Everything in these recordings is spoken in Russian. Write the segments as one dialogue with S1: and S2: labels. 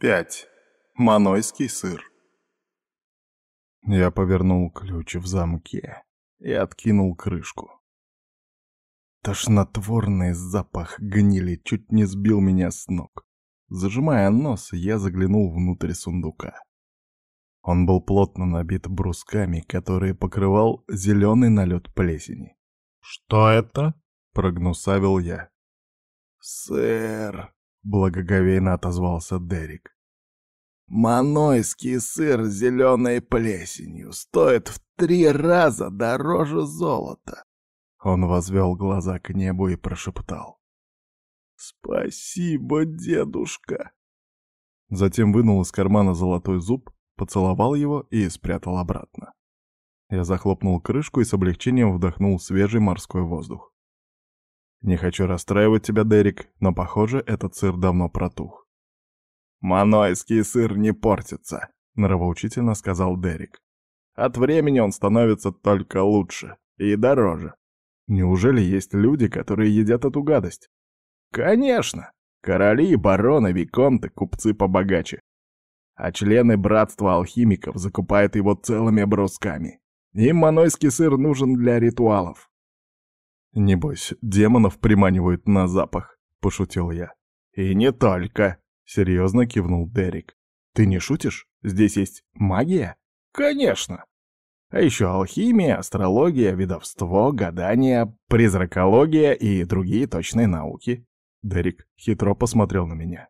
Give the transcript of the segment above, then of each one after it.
S1: 5. Манойский сыр. Я повернул ключ в замке и откинул крышку. Тошнотворный запах гнили чуть не сбил меня с ног. Зажимая нос, я заглянул внутрь сундука. Он был плотно набит брусками, которые покрывал зеленый налет плесени. «Что это?» — прогнусавил я. «Сэр», — благоговейно отозвался Дерек. «Манойский сыр с зеленой плесенью стоит в три раза дороже золота». Он возвел глаза к небу и прошептал. «Спасибо, дедушка!» Затем вынул из кармана золотой зуб, поцеловал его и спрятал обратно. Я захлопнул крышку и с облегчением вдохнул свежий морской воздух. Не хочу расстраивать тебя, Дерек, но, похоже, этот сыр давно протух. «Манойский сыр не портится», — нравоучительно сказал Дерек. «От времени он становится только лучше и дороже. Неужели есть люди, которые едят эту гадость?» «Конечно! Короли, бароны, виконты, купцы побогаче. А члены братства алхимиков закупают его целыми брусками. Им манойский сыр нужен для ритуалов. «Небось, демонов приманивают на запах», — пошутил я. «И не только», — серьезно кивнул Дерек. «Ты не шутишь? Здесь есть магия?» «Конечно!» А еще алхимия, астрология, ведовство, гадание, призракология и другие точные науки. Дерек хитро посмотрел на меня.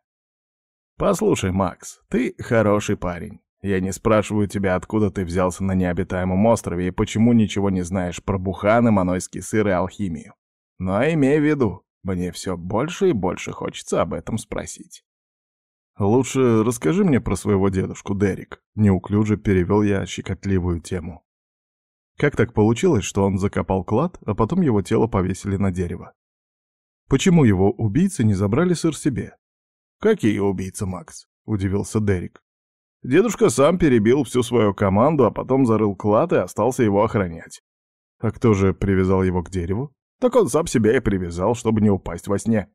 S1: «Послушай, Макс, ты хороший парень. Я не спрашиваю тебя, откуда ты взялся на необитаемом острове и почему ничего не знаешь про буханы, манойский сыр и алхимию. Но имей в виду, мне все больше и больше хочется об этом спросить. Лучше расскажи мне про своего дедушку, Дерек. Неуклюже перевел я щекотливую тему. Как так получилось, что он закопал клад, а потом его тело повесили на дерево? Почему его убийцы не забрали сыр себе? Какие убийцы, Макс? Удивился Дерек. Дедушка сам перебил всю свою команду, а потом зарыл клад и остался его охранять. А кто же привязал его к дереву? Так он сам себя и привязал, чтобы не упасть во сне.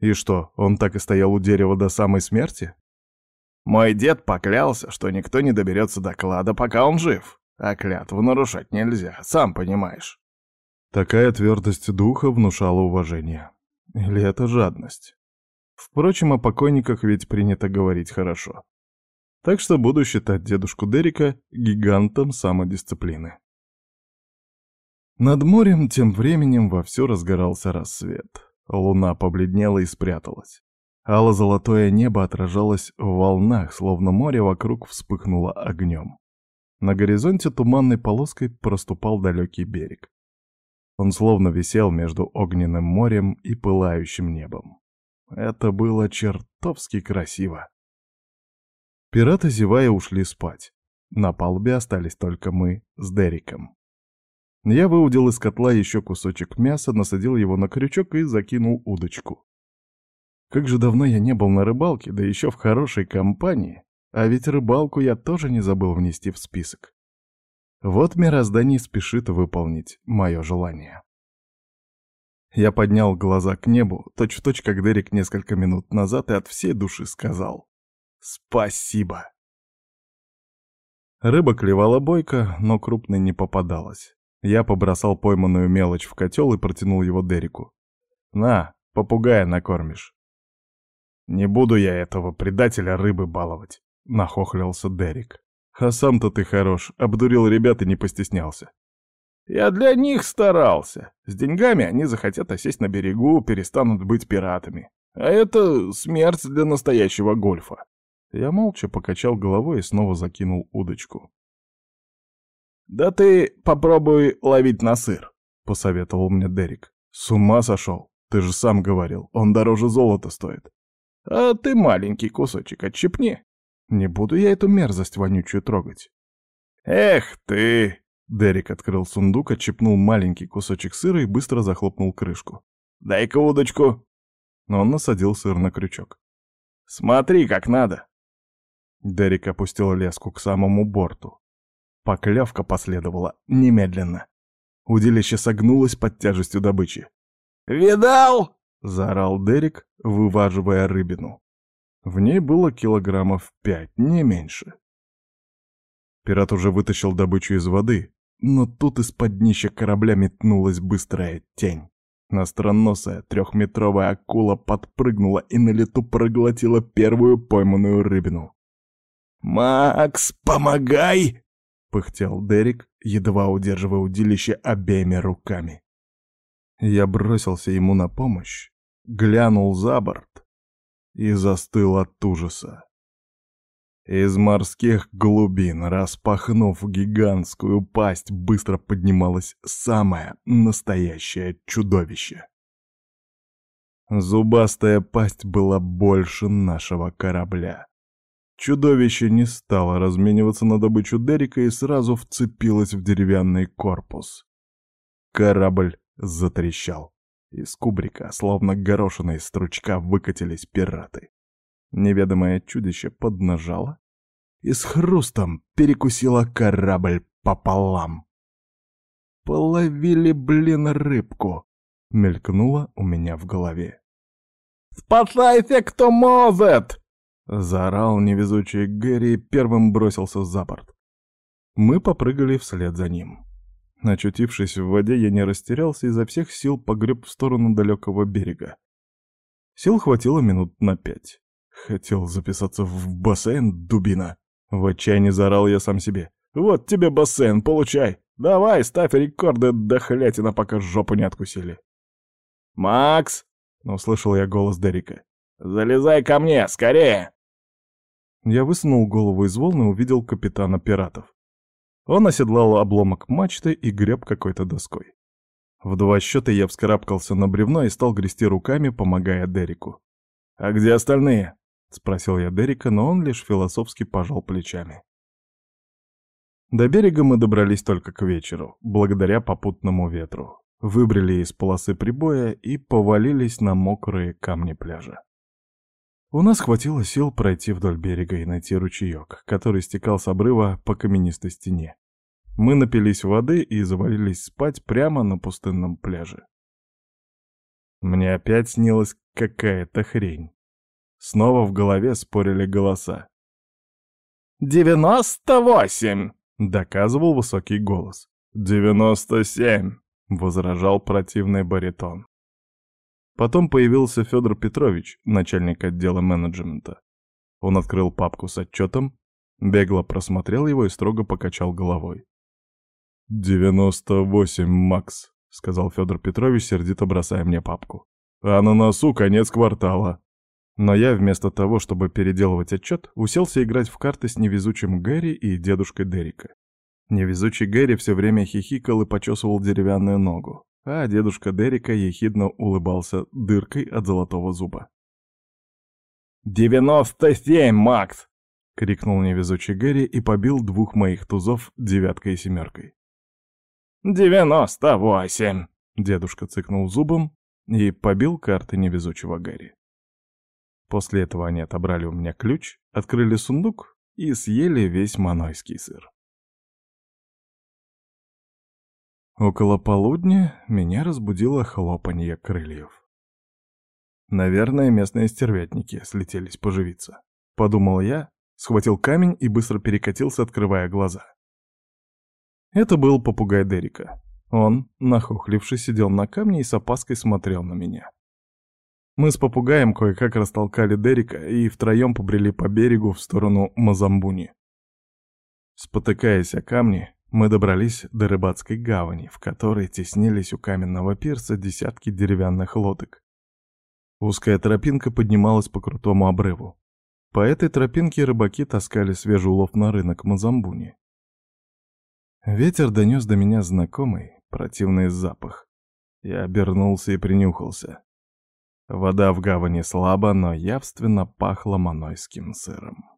S1: И что, он так и стоял у дерева до самой смерти? Мой дед поклялся, что никто не доберется до клада, пока он жив. А клятву нарушать нельзя, сам понимаешь. Такая твердость духа внушала уважение. Или это жадность? Впрочем, о покойниках ведь принято говорить хорошо. Так что буду считать дедушку Дерека гигантом самодисциплины. Над морем тем временем вовсю разгорался рассвет. Луна побледнела и спряталась. Ало-золотое небо отражалось в волнах, словно море вокруг вспыхнуло огнем. На горизонте туманной полоской проступал далекий берег. Он словно висел между огненным морем и пылающим небом. Это было чертовски красиво. Пираты, зевая, ушли спать. На палубе остались только мы с Дериком. Я выудил из котла еще кусочек мяса, насадил его на крючок и закинул удочку. Как же давно я не был на рыбалке, да еще в хорошей компании, а ведь рыбалку я тоже не забыл внести в список. Вот мироздание спешит выполнить мое желание. Я поднял глаза к небу, точь-в-точь, точь, как Дерек несколько минут назад, и от всей души сказал Спасибо. Рыба клевала бойко, но крупной не попадалась. Я побросал пойманную мелочь в котел и протянул его Дереку. «На, попугая накормишь». «Не буду я этого предателя рыбы баловать», — нахохлился Дерек. «А сам-то ты хорош, обдурил ребят и не постеснялся». «Я для них старался. С деньгами они захотят осесть на берегу, перестанут быть пиратами. А это смерть для настоящего гольфа. Я молча покачал головой и снова закинул удочку. «Да ты попробуй ловить на сыр», — посоветовал мне Дерек. «С ума сошел? Ты же сам говорил, он дороже золота стоит». «А ты маленький кусочек отщипни. Не буду я эту мерзость вонючую трогать». «Эх ты!» Дерек открыл сундук, отщипнул маленький кусочек сыра и быстро захлопнул крышку. «Дай-ка удочку!» Но он насадил сыр на крючок. «Смотри, как надо!» Дерек опустил леску к самому борту. Поклевка последовала немедленно. Удилище согнулось под тяжестью добычи. «Видал?» — заорал Дерек, вываживая рыбину. В ней было килограммов пять, не меньше. Пират уже вытащил добычу из воды, но тут из-под днища корабля метнулась быстрая тень. Остроносая трехметровая акула подпрыгнула и на лету проглотила первую пойманную рыбину. «Макс, помогай!» — пыхтел Дерек, едва удерживая удилище обеими руками. Я бросился ему на помощь, глянул за борт и застыл от ужаса. Из морских глубин, распахнув гигантскую пасть, быстро поднималось самое настоящее чудовище. Зубастая пасть была больше нашего корабля. Чудовище не стало размениваться на добычу Дерека и сразу вцепилось в деревянный корпус. Корабль затрещал. Из кубрика, словно горошина из стручка, выкатились пираты. Неведомое чудище поднажало и с хрустом перекусило корабль пополам. «Половили, блин, рыбку!» — мелькнуло у меня в голове. «Спасайте, кто может!» — заорал невезучий Гэри и первым бросился за борт. Мы попрыгали вслед за ним. Очутившись в воде, я не растерялся и изо всех сил погреб в сторону далекого берега. Сил хватило минут на пять. Хотел записаться в бассейн, дубина. В отчаянии заорал я сам себе. «Вот тебе бассейн, получай! Давай, ставь рекорды до хлятина, пока жопу не откусили!» «Макс!» — услышал я голос Дерека. «Залезай ко мне, скорее!» Я высунул голову из волны и увидел капитана пиратов. Он оседлал обломок мачты и греб какой-то доской. В два счета я вскарабкался на бревно и стал грести руками, помогая Дереку. «А где остальные?» — спросил я Дерека, но он лишь философски пожал плечами. До берега мы добрались только к вечеру, благодаря попутному ветру. Выбрали из полосы прибоя и повалились на мокрые камни пляжа. У нас хватило сил пройти вдоль берега и найти ручеек, который стекал с обрыва по каменистой стене. Мы напились воды и завалились спать прямо на пустынном пляже. Мне опять снилась какая-то хрень. Снова в голове спорили голоса. «Девяносто восемь!» — доказывал высокий голос. «Девяносто семь!» — возражал противный баритон. Потом появился Федор Петрович, начальник отдела менеджмента. Он открыл папку с отчетом, бегло просмотрел его и строго покачал головой. «Девяносто восемь, Макс», — сказал Федор Петрович, сердито бросая мне папку. «А на носу конец квартала». Но я, вместо того, чтобы переделывать отчет, уселся играть в карты с невезучим Гэри и дедушкой Дерека. Невезучий Гэри все время хихикал и почесывал деревянную ногу, а дедушка Дерека ехидно улыбался дыркой от золотого зуба. «Девяносто семь, Макс!» — крикнул невезучий Гэри и побил двух моих тузов девяткой и семеркой. «Девяносто восемь!» — дедушка цыкнул зубом и побил карты невезучего Гэри. После этого они отобрали у меня ключ, открыли сундук и съели весь манойский сыр. Около полудня меня разбудило хлопанье крыльев. Наверное, местные стервятники слетелись поживиться. Подумал я, схватил камень и быстро перекатился, открывая глаза. Это был попугай Дерека. Он, нахохлившись, сидел на камне и с опаской смотрел на меня. Мы с попугаем кое-как растолкали Дерека и втроем побрели по берегу в сторону Мазамбуни. Спотыкаясь о камни, мы добрались до рыбацкой гавани, в которой теснились у каменного пирса десятки деревянных лодок. Узкая тропинка поднималась по крутому обрыву. По этой тропинке рыбаки таскали свежий улов на рынок Мазамбуни. Ветер донес до меня знакомый, противный запах. Я обернулся и принюхался. Вода в гавани слабо, но явственно пахла манойским сыром.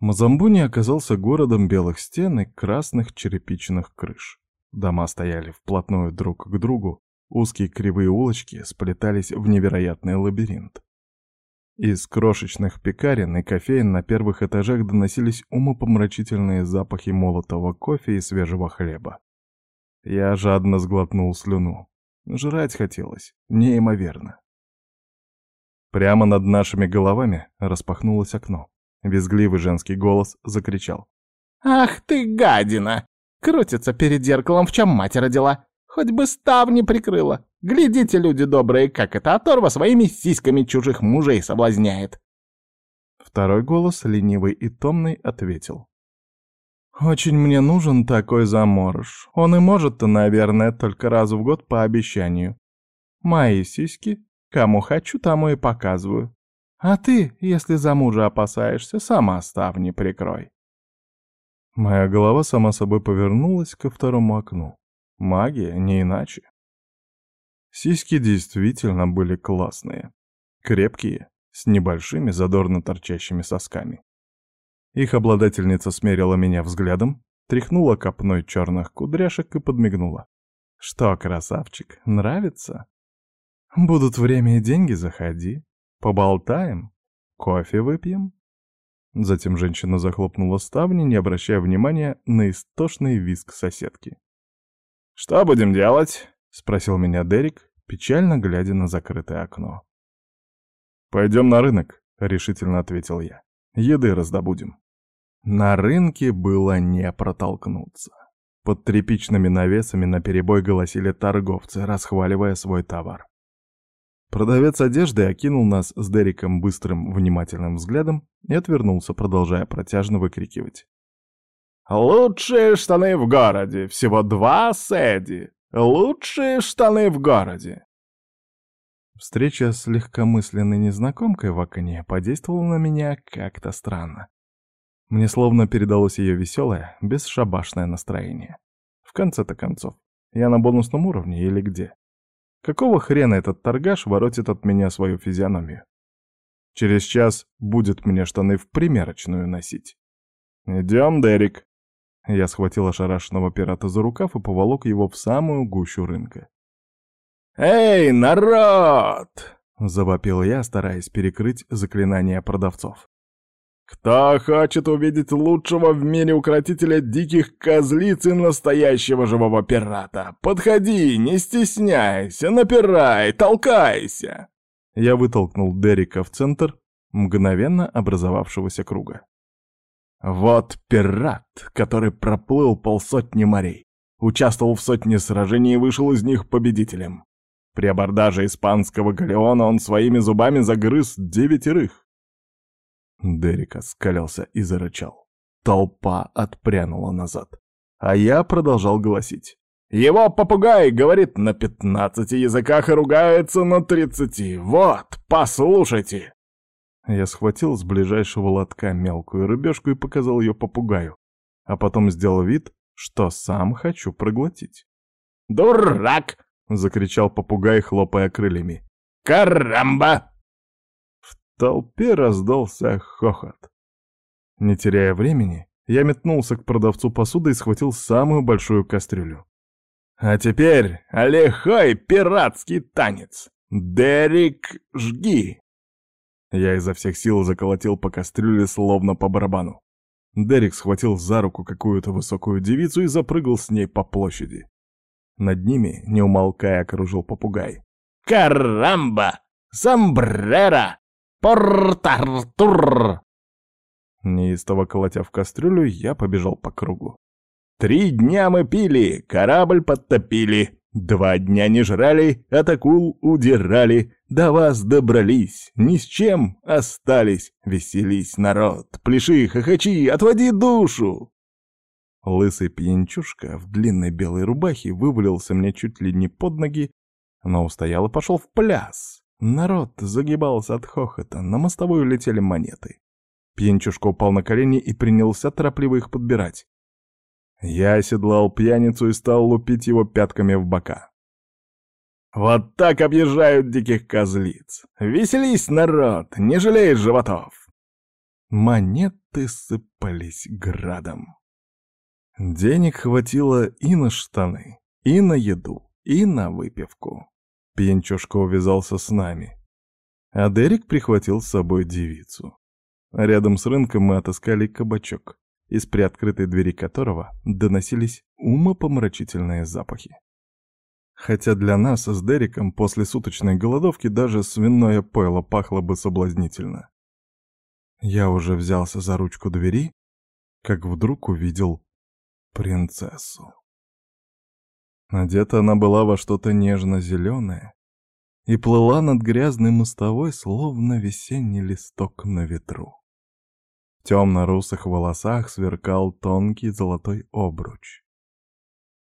S1: Мазамбуни оказался городом белых стен и красных черепичных крыш. Дома стояли вплотную друг к другу, узкие кривые улочки сплетались в невероятный лабиринт. Из крошечных пекарен и кофеин на первых этажах доносились умопомрачительные запахи молотого кофе и свежего хлеба. Я жадно сглотнул слюну. Жрать хотелось, неимоверно. Прямо над нашими головами распахнулось окно. Визгливый женский голос закричал.
S2: «Ах ты, гадина! Крутится перед зеркалом, в чем мать родила. Хоть бы ставни прикрыла. Глядите, люди добрые, как эта оторва своими сиськами чужих мужей соблазняет!»
S1: Второй голос, ленивый и томный, ответил. «Очень мне нужен такой заморож. Он и может-то, наверное, только раз в год по обещанию. Мои сиськи, кому хочу, тому и показываю. А ты, если за мужа опасаешься, сама ставни прикрой». Моя голова сама собой повернулась ко второму окну. Магия, не иначе. Сиськи действительно были классные. Крепкие, с небольшими задорно торчащими сосками. Их обладательница смерила меня взглядом, тряхнула копной черных кудряшек и подмигнула. «Что, красавчик, нравится? Будут время и деньги, заходи. Поболтаем, кофе выпьем». Затем женщина захлопнула ставни, не обращая внимания на истошный визг соседки. «Что будем делать?» — спросил меня Дерек, печально глядя на закрытое окно. «Пойдем на рынок», — решительно ответил я. «Еды раздобудем». На рынке было не протолкнуться. Под тряпичными навесами наперебой голосили торговцы, расхваливая свой товар. Продавец одежды окинул нас с Дериком быстрым, внимательным взглядом и отвернулся, продолжая протяжно выкрикивать. «Лучшие штаны в городе! Всего два седи! Лучшие штаны в городе!» Встреча с легкомысленной незнакомкой в окне подействовала на меня как-то странно. Мне словно передалось ее веселое, бесшабашное настроение. В конце-то концов, я на бонусном уровне или где? Какого хрена этот торгаш воротит от меня свою физиономию? Через час будет мне штаны в примерочную носить. «Идем, Дерек!» Я схватил ошарашенного пирата за рукав и поволок его в самую гущу рынка. «Эй, народ!» — завопил я, стараясь перекрыть заклинания продавцов. Кто хочет увидеть лучшего в мире укротителя диких козлиц и настоящего живого пирата? Подходи, не стесняйся, напирай, толкайся!» Я вытолкнул Дерека в центр мгновенно образовавшегося круга. Вот пират, который проплыл полсотни морей, участвовал в сотне сражений и вышел из них победителем. При абордаже испанского галеона он своими зубами загрыз девятерых. Дерек оскалился и зарычал. Толпа отпрянула назад. А я продолжал голосить. «Его попугай говорит на пятнадцати языках и ругается на тридцати. Вот, послушайте!» Я схватил с ближайшего лотка мелкую рыбешку и показал ее попугаю, а потом сделал вид, что сам хочу проглотить. «Дурак!» — закричал попугай, хлопая крыльями. «Карамба!» Толпе раздался хохот. Не теряя времени, я метнулся к продавцу посуды и схватил самую большую кастрюлю. А теперь лихой пиратский танец. Дерек, жги! Я изо всех сил заколотил по кастрюле, словно по барабану. Дерек схватил за руку какую-то высокую девицу и запрыгал с ней по площади. Над ними, не умолкая, окружил попугай. «Карамба! Сомбрера! Порт-Артур!» Неистово колотя в кастрюлю, я побежал по кругу. «Три дня мы пили, корабль подтопили, два дня не жрали, от акул удирали, до вас добрались, ни с чем остались, веселись, народ, пляши, хохочи, отводи душу!» Лысый пьянчушка в длинной белой рубахе вывалился мне чуть ли не под ноги, но устоял и пошел в пляс. Народ загибался от хохота, на мостовую летели монеты. Пьянчушка упал на колени и принялся торопливо их подбирать. Я оседлал пьяницу и стал лупить его пятками в бока. «Вот так объезжают диких козлиц! Веселись, народ, не жалей животов!» Монеты сыпались градом. Денег хватило и на штаны, и на еду, и на выпивку. Пьянчушка увязался с нами. А Дерек прихватил с собой девицу. Рядом с рынком мы отыскали кабачок, из приоткрытой двери которого доносились умопомрачительные запахи. Хотя для нас с Дериком после суточной голодовки даже свиное пойло пахло бы соблазнительно. Я уже взялся за ручку двери, как вдруг увидел принцессу. Одета она была во что-то нежно-зеленое и плыла над грязной мостовой, словно весенний листок на ветру. В темно-русых волосах сверкал тонкий золотой обруч.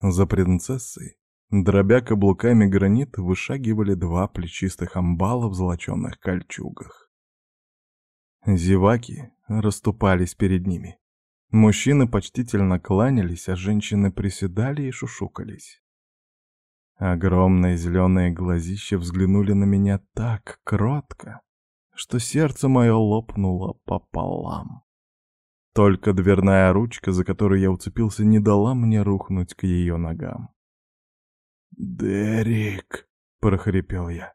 S1: За принцессой, дробя каблуками гранит, вышагивали два плечистых амбала в золоченных кольчугах. Зеваки расступались перед ними. Мужчины почтительно кланялись, а женщины приседали и шушукались. Огромные зеленые глазища взглянули на меня так кротко, что сердце мое лопнуло пополам. Только дверная ручка, за которую я уцепился, не дала мне рухнуть к ее ногам. «Дерек!» — прохрипел я.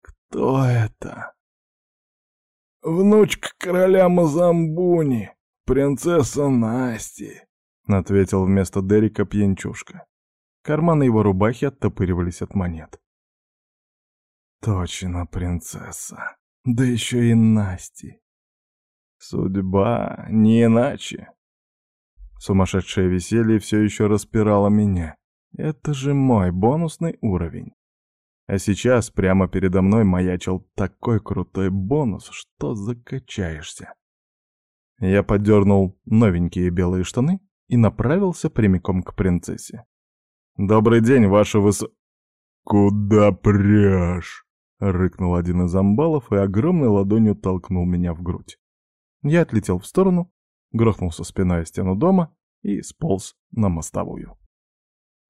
S1: «Кто это?» «Внучка короля Мазамбуни, принцесса Насти», — ответил вместо Дерека пьянчушка. Карманы его рубахи оттопыривались от монет. «Точно, принцесса. Да еще и Насти. Судьба не иначе». Сумасшедшее веселье все еще распирало меня. Это же мой бонусный уровень. А сейчас прямо передо мной маячил такой крутой бонус, что закачаешься. Я поддернул новенькие белые штаны и направился прямиком к принцессе. «Добрый день, ваше выс...» «Куда пряжь?» — рыкнул один из амбалов и огромной ладонью толкнул меня в грудь. Я отлетел в сторону, грохнулся спиной о стену дома и сполз на мостовую.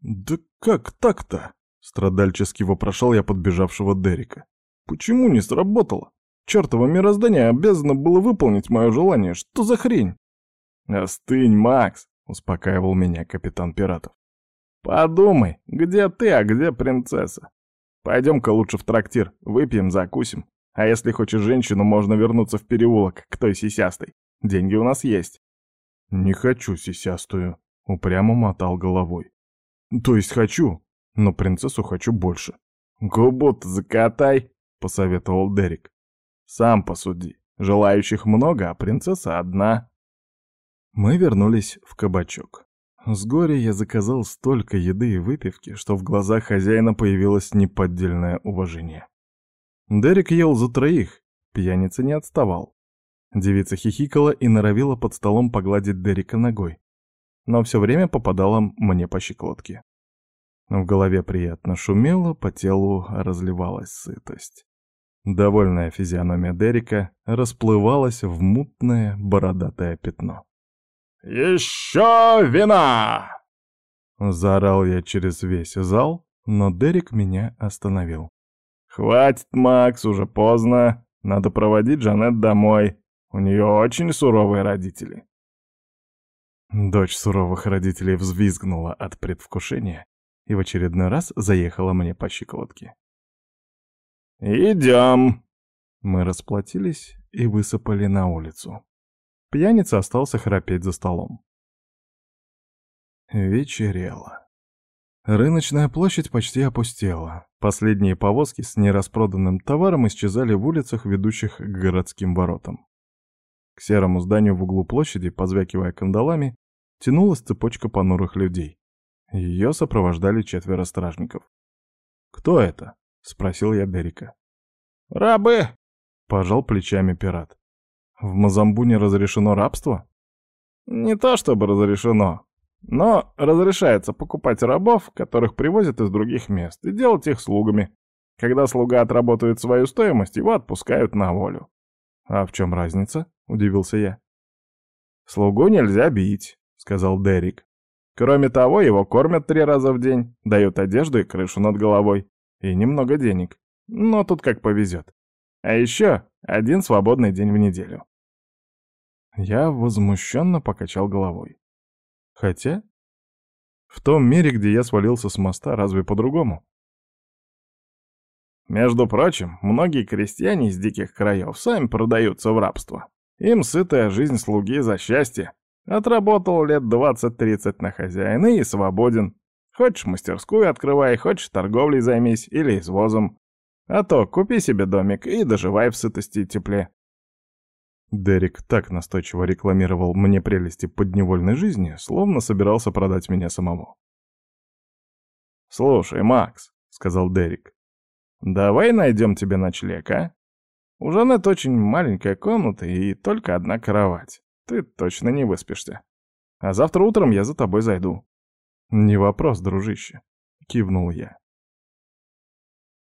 S1: «Да как так-то?» — страдальчески вопрошал я подбежавшего Дерека. «Почему не сработало? Чёртово мироздание обязано было выполнить мое желание. Что за хрень?» «Остынь, Макс!» — успокаивал меня капитан пиратов. Подумай, где ты, а где принцесса? Пойдем-ка лучше в трактир, выпьем, закусим. А если хочешь женщину, можно вернуться в переулок, к той сисястой. Деньги у нас есть. Не хочу сисястую, упрямо мотал головой. То есть хочу, но принцессу хочу больше. Губу-то закатай, посоветовал Дерек. Сам посуди. Желающих много, а принцесса одна. Мы вернулись в кабачок. С горя я заказал столько еды и выпивки, что в глазах хозяина появилось неподдельное уважение. Дерек ел за троих, пьяница не отставал. Девица хихикала и норовила под столом погладить Дерека ногой, но все время попадала мне по щекотке. В голове приятно шумело, по телу разливалась сытость. Довольная физиономия Дерека расплывалась в мутное бородатое пятно. «Еще вина!» Заорал я через весь зал, но Дерек меня остановил. «Хватит, Макс, уже поздно. Надо проводить Жанет домой. У нее очень суровые родители». Дочь суровых родителей взвизгнула от предвкушения и в очередной раз заехала мне по щиколотке. «Идем!» Мы расплатились и высыпали на улицу. Пьяница остался храпеть за столом. Вечерело. Рыночная площадь почти опустела. Последние повозки с нераспроданным товаром исчезали в улицах, ведущих к городским воротам. К серому зданию в углу площади, позвякивая кандалами, тянулась цепочка понурых людей. Ее сопровождали четверо стражников. «Кто это?» — спросил я Дерека. «Рабы!» — пожал плечами пират. В Мазамбуне разрешено рабство? Не то чтобы разрешено, но разрешается покупать рабов, которых привозят из других мест, и делать их слугами. Когда слуга отработает свою стоимость, его отпускают на волю. «А в чем разница?» — удивился я. «Слугу нельзя бить», — сказал Дерек. «Кроме того, его кормят три раза в день, дают одежду и крышу над головой, и немного денег. Но тут как повезет. А еще один свободный день в неделю. Я возмущенно покачал головой. Хотя, в том мире, где я свалился с моста, разве по-другому? Между прочим, многие крестьяне из диких краев сами продаются в рабство. Им сытая жизнь слуги за счастье. Отработал лет 20-30 на хозяина и свободен.
S2: Хочешь мастерскую открывай, хочешь торговлей займись или извозом. А то купи себе домик и доживай в сытости и тепле.
S1: Дерек так настойчиво рекламировал мне прелести подневольной жизни, словно собирался продать меня самому.
S2: «Слушай, Макс», — сказал Дерек, — «давай найдем тебе ночлег, а? У Жанет очень маленькая комната и только одна кровать. Ты точно не выспишься. А завтра утром я за тобой зайду».
S1: «Не вопрос, дружище», — кивнул я.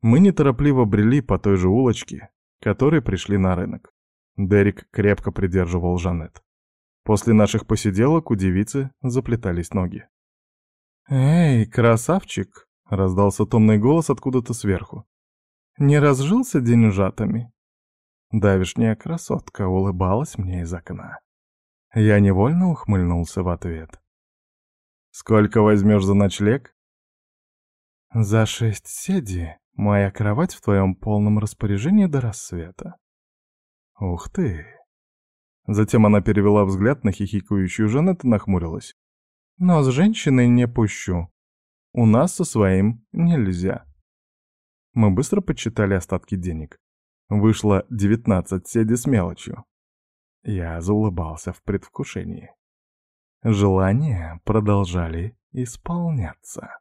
S1: Мы неторопливо брели по той же улочке, которой пришли на рынок. Дерек крепко придерживал Жанет. После наших посиделок у девицы заплетались ноги. «Эй, красавчик!» — раздался томный голос откуда-то сверху. «Не разжился деньжатами?» Давишняя красотка улыбалась мне из окна. Я невольно ухмыльнулся в ответ. «Сколько возьмешь за ночлег?» «За шесть седи моя кровать в твоем полном распоряжении до рассвета». «Ух ты!» Затем она перевела взгляд на хихикающую Жанет и нахмурилась. «Но с женщиной не пущу. У нас со своим нельзя». Мы быстро подсчитали остатки денег. Вышло девятнадцать седи с мелочью. Я заулыбался в предвкушении. Желания продолжали исполняться.